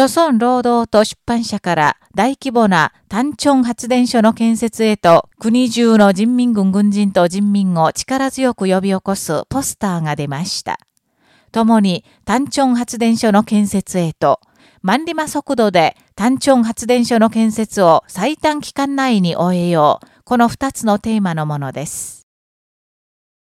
著村労働党出版社から大規模な単調発電所の建設へと国中の人民軍軍人と人民を力強く呼び起こすポスターが出ました。共に単調発電所の建設へと、万里馬速度で単調発電所の建設を最短期間内に終えよう、この2つのテーマのものです。